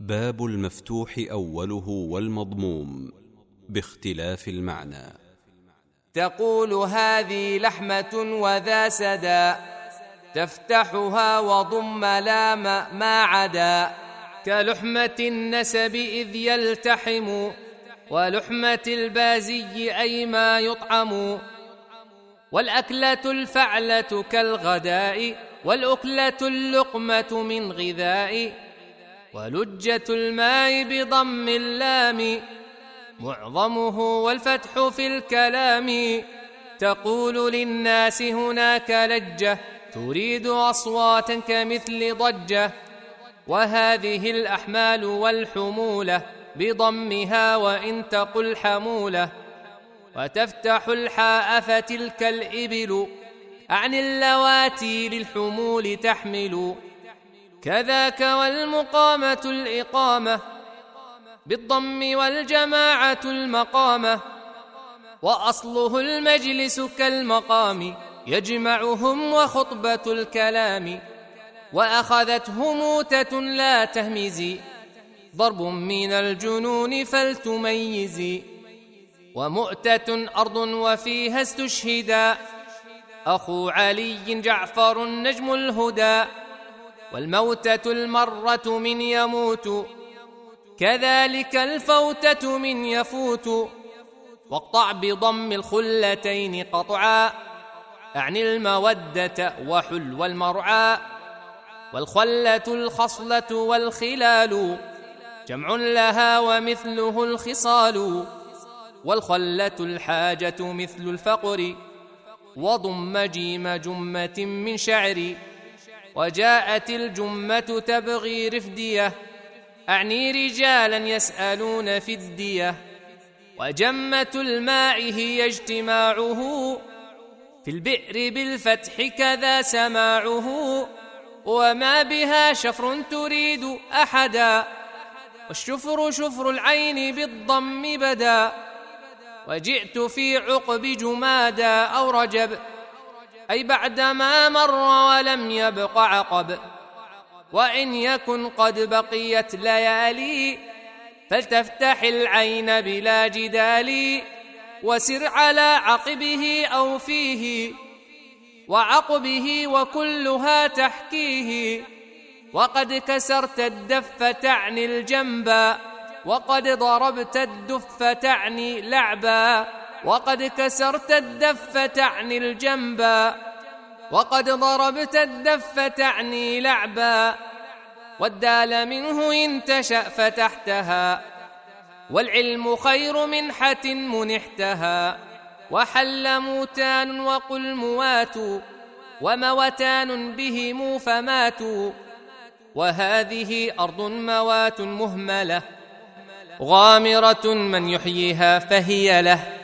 باب المفتوح أوله والمضموم باختلاف المعنى. تقول هذه لحمة وذا سدى تفتحها وضم لام ما عدا. كلحمة النسب إذ يلتحم ولحمة البازي أي ما يطعم. والأكلة الفعلة كالغداء والأكلة اللقمة من غذاء. ولجة الماء بضم اللام معظمه والفتح في الكلام. تقول للناس هناك لجة تريد أصواتا كمثل ضجة. وهذه الأحمال والحمولة بضمها وإن تقل حمولة. وتفتح الحاء فتلك الإبل عن اللواتي للحمول تحمل. كذاك والمقامة الإقامة بالضم والجماعة المقامة وأصله المجلس كالمقام يجمعهم وخطبة الكلام وأخذته موتة لا تهمزي ضرب من الجنون فلتميزي ومؤتة أرض وفيها استشهدا أخو علي جعفر نجم الهدى والموتة المرة من يموت كذلك الفوتة من يفوت. واقطع بضم الخلتين قطعا أعني المودة وحلو المرعى. والخلة الخصلة والخلال جمع لها ومثله الخصال. والخلة الحاجة مثل الفقر وضم جيم جمة من شعر. وجاءت الجمة تبغي رفدية. أعني رجالا يسألون في الدية. وجمة الماء هي اجتماعه. في البئر بالفتح كذا سماعه. وما بها شفر تريد أحدا. والشفر شفر العين بالضم بدا. وجئت في عقب جمادا أو رجب أي بعدما مر ولم يبق عقب. وإن يكن قد بقيت ليالي فلتفتح العين بلا جدال وسر على عقبه أو فيه وعقبه وكلها تحكيه. وقد كسرت الدف تعني الجنبا وقد ضربت الدف تعني لعبا. وقد كسرت الدف تعني الجنبا وقد ضربت الدف تعني لعبا. والدال منه إن تشأ فتحتها. والعلم خير منحة منحتها. وحل موتان وقل موات وموتان بهم فماتوا. وهذه أرض موات مهملة. غامرة من يحييها فهي له.